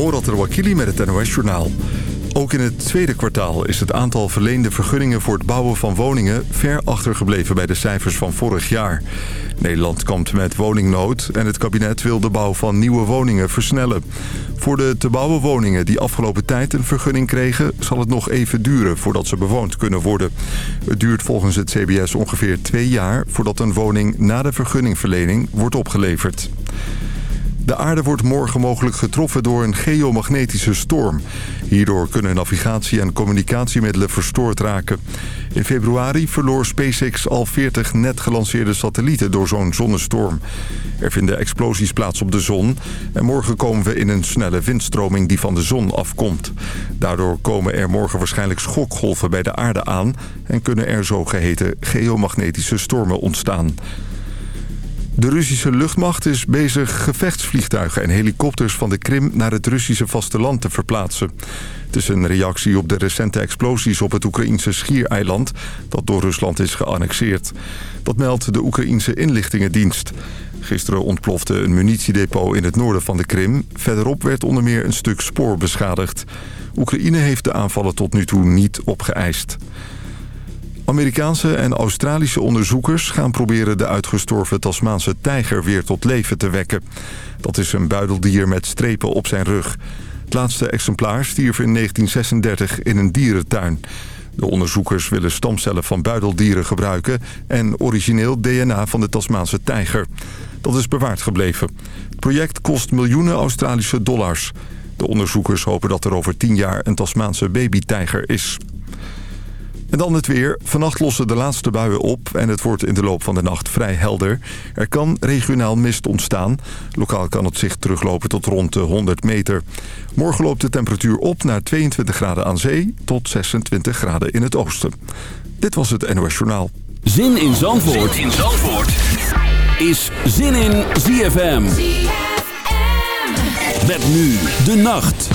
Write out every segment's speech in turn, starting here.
Morat Wakili met het NOS Journaal. Ook in het tweede kwartaal is het aantal verleende vergunningen voor het bouwen van woningen ver achtergebleven bij de cijfers van vorig jaar. Nederland kampt met woningnood en het kabinet wil de bouw van nieuwe woningen versnellen. Voor de te bouwen woningen die afgelopen tijd een vergunning kregen... zal het nog even duren voordat ze bewoond kunnen worden. Het duurt volgens het CBS ongeveer twee jaar voordat een woning na de vergunningverlening wordt opgeleverd. De aarde wordt morgen mogelijk getroffen door een geomagnetische storm. Hierdoor kunnen navigatie- en communicatiemiddelen verstoord raken. In februari verloor SpaceX al 40 net gelanceerde satellieten door zo'n zonnestorm. Er vinden explosies plaats op de zon. En morgen komen we in een snelle windstroming die van de zon afkomt. Daardoor komen er morgen waarschijnlijk schokgolven bij de aarde aan... en kunnen er zogeheten geomagnetische stormen ontstaan. De Russische luchtmacht is bezig gevechtsvliegtuigen en helikopters van de Krim naar het Russische vasteland te verplaatsen. Het is een reactie op de recente explosies op het Oekraïnse schiereiland dat door Rusland is geannexeerd. Dat meldt de Oekraïnse inlichtingendienst. Gisteren ontplofte een munitiedepot in het noorden van de Krim. Verderop werd onder meer een stuk spoor beschadigd. Oekraïne heeft de aanvallen tot nu toe niet opgeëist. Amerikaanse en Australische onderzoekers gaan proberen de uitgestorven Tasmaanse tijger weer tot leven te wekken. Dat is een buideldier met strepen op zijn rug. Het laatste exemplaar stierf in 1936 in een dierentuin. De onderzoekers willen stamcellen van buideldieren gebruiken... en origineel DNA van de Tasmaanse tijger. Dat is bewaard gebleven. Het project kost miljoenen Australische dollars. De onderzoekers hopen dat er over tien jaar een Tasmaanse babytijger is. En dan het weer. Vannacht lossen de laatste buien op en het wordt in de loop van de nacht vrij helder. Er kan regionaal mist ontstaan. Lokaal kan het zicht teruglopen tot rond de 100 meter. Morgen loopt de temperatuur op naar 22 graden aan zee tot 26 graden in het oosten. Dit was het NOS Journaal. Zin in Zandvoort, zin in Zandvoort. is Zin in ZFM. ZFM. Met nu de nacht.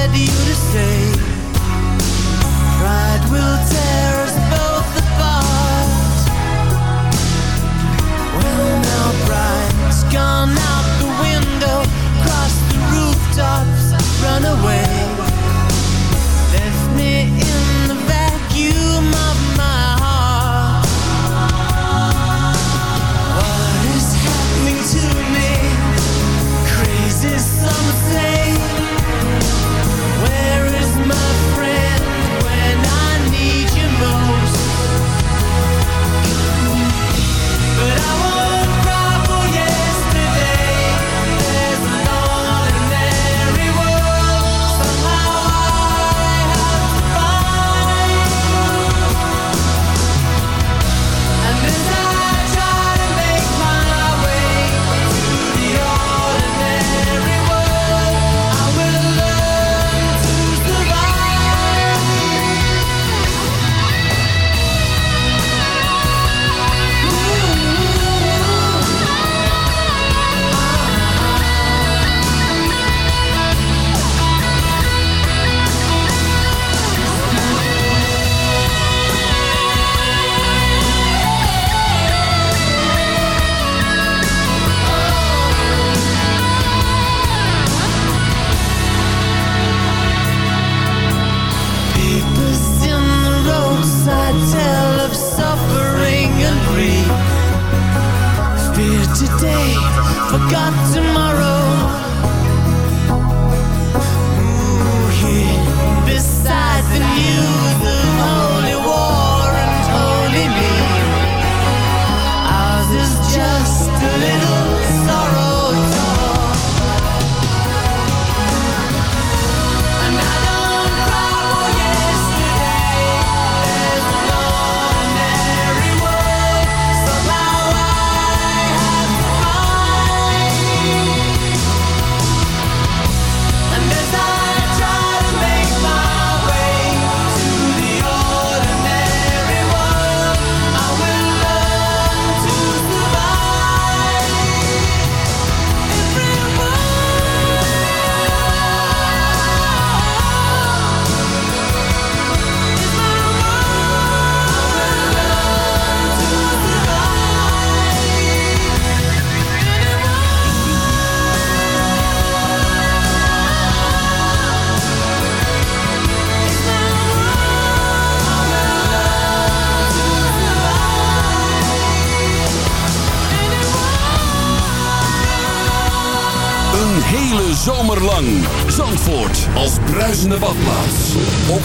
led you to say Pride will tell.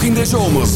in de zomer.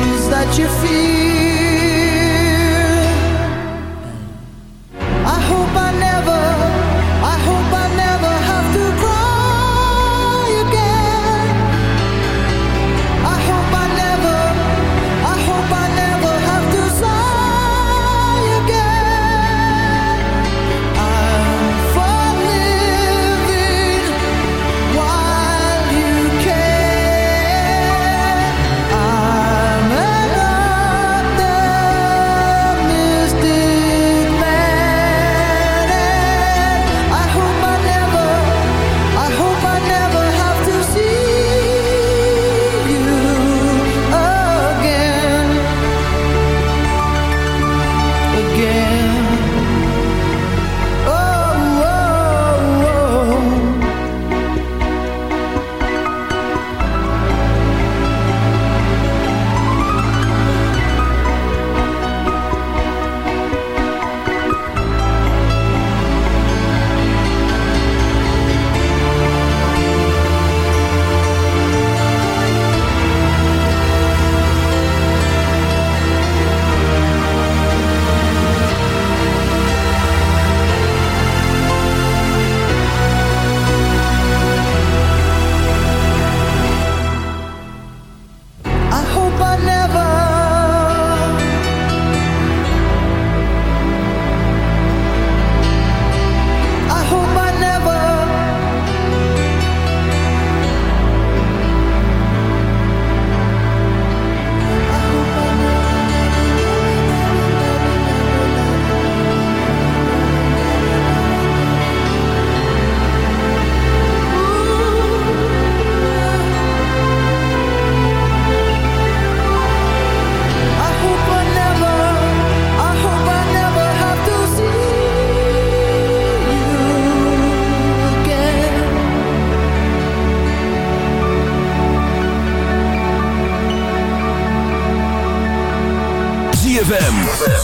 te fiz.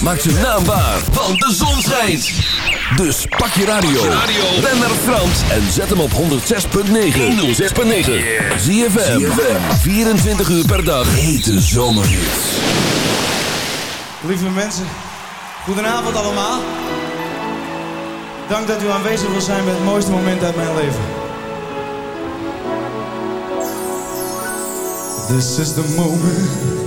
Maak ze naambaar, want de zon schijnt. Dus pak je radio. Ben naar Frans en zet hem op 106.9. 106.9. ZFM. 24 uur per dag. Hete zomerhits. Lieve mensen, goedenavond allemaal. Dank dat u aanwezig wil zijn met het mooiste moment uit mijn leven. This is the moment.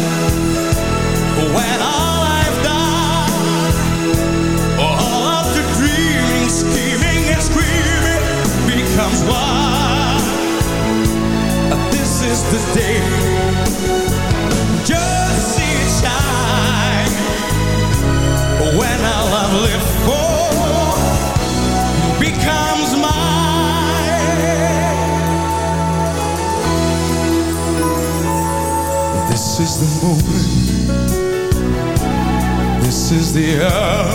is the day. Just see it shine when all I've lived for becomes mine. This is the moment. This is the hour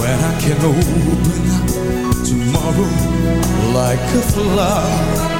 when I can open tomorrow like a flower.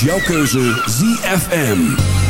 Jouw keuze ZFM.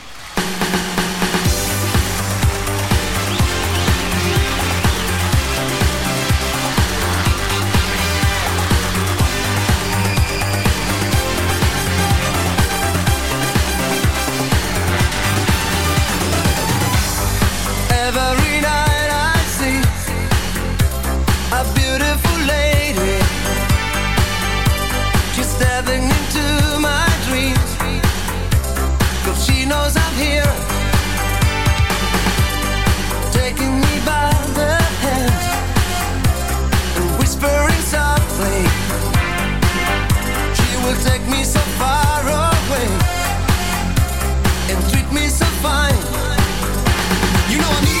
diving into my dreams. Cause she knows I'm here. Taking me by the hand and whispering softly. She will take me so far away and treat me so fine. You know I need.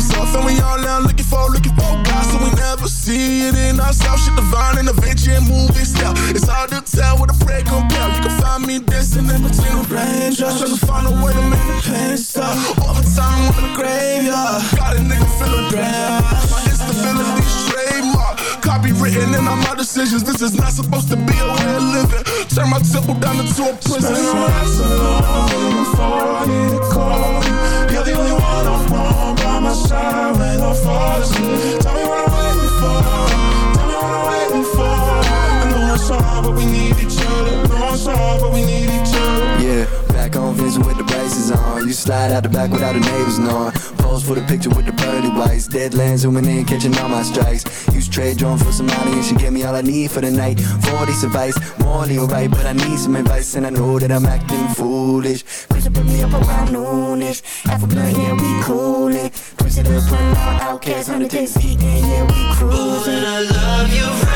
in. And we all now looking for, looking for God, so we never see it in ourselves. Shit divine and adventure and movie style. It's hard to tell what a prayer compare. You can find me dancing in between the raindrops, trying to find a way to make the pain stop. time in the graveyard, got a nigga feeling bad. My instability trademark, copywritten in all my decisions. This is not supposed to be a way of living. Turn my temple down into a prison. My nights alone, for you to call Tell me what I'm waiting for. I know it's hard, but we need each other. Yeah, back on Vincent with the braces on. You slide out the back without the neighbors knowing. Pose for the picture with the pearly whites. Deadlands zooming in, catching all my strikes. Use trade drone for some money and she gave me all I need for the night. 40 advice, morally alright, but I need some advice and I know that I'm acting foolish. Push put me up around noonish. Half a blunt, yeah, we coolin'. Outcast, 100 days eating, yeah, we cruising. I love you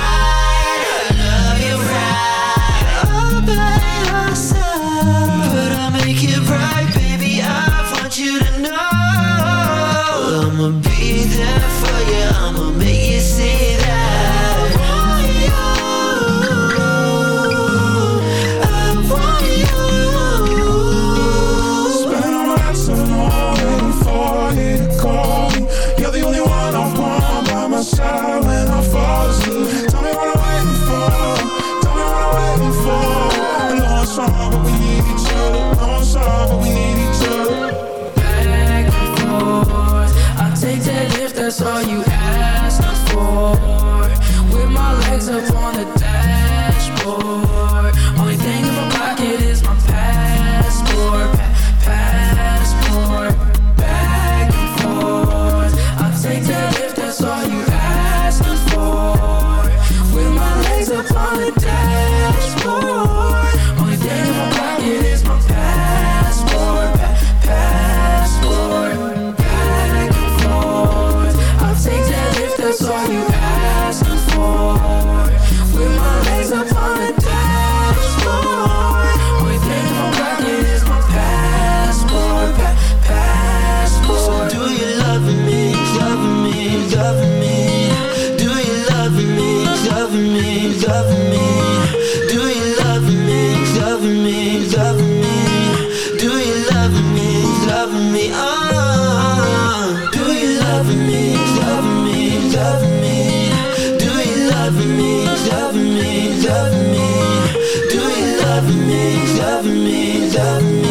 love me, love me?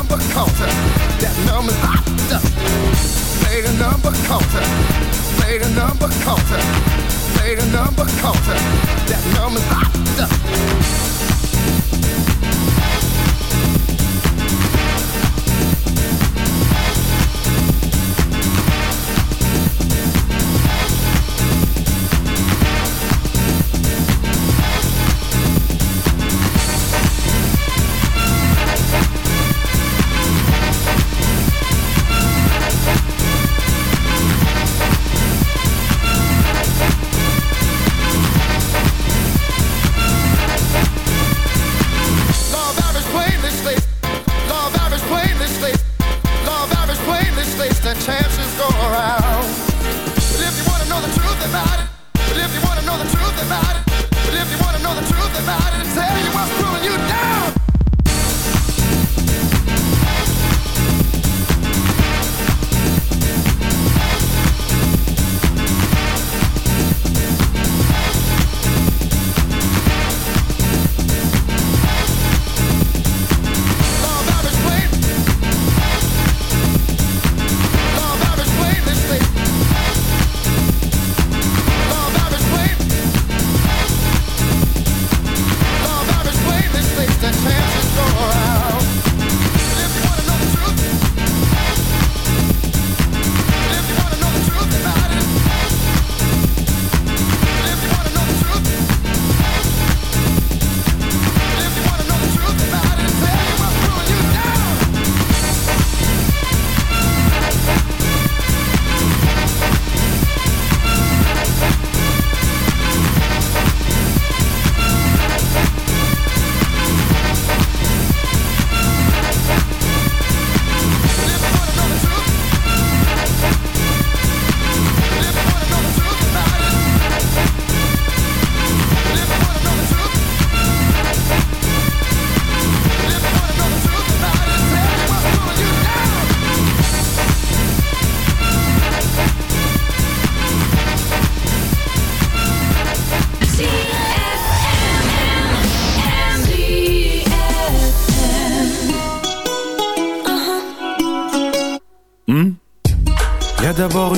Number counter. That number's hot. Play the number counter. Play the number counter. Play the number counter. That number's hot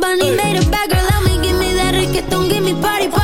Bunny made a bad girl out me. Give me that reggaeton, give me party, party.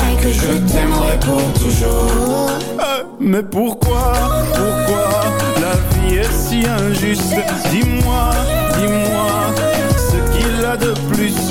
que je t'aimerai pour toujours. Euh, mais pourquoi, pourquoi la vie est si injuste? Dis-moi, dis-moi ce qu'il a de plus